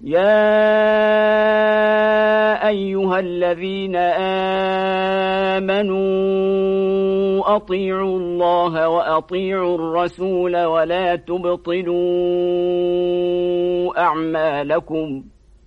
يا أيها الذين آمنوا أطيعوا الله وأطيعوا الرسول ولا تبطلوا أعمالكم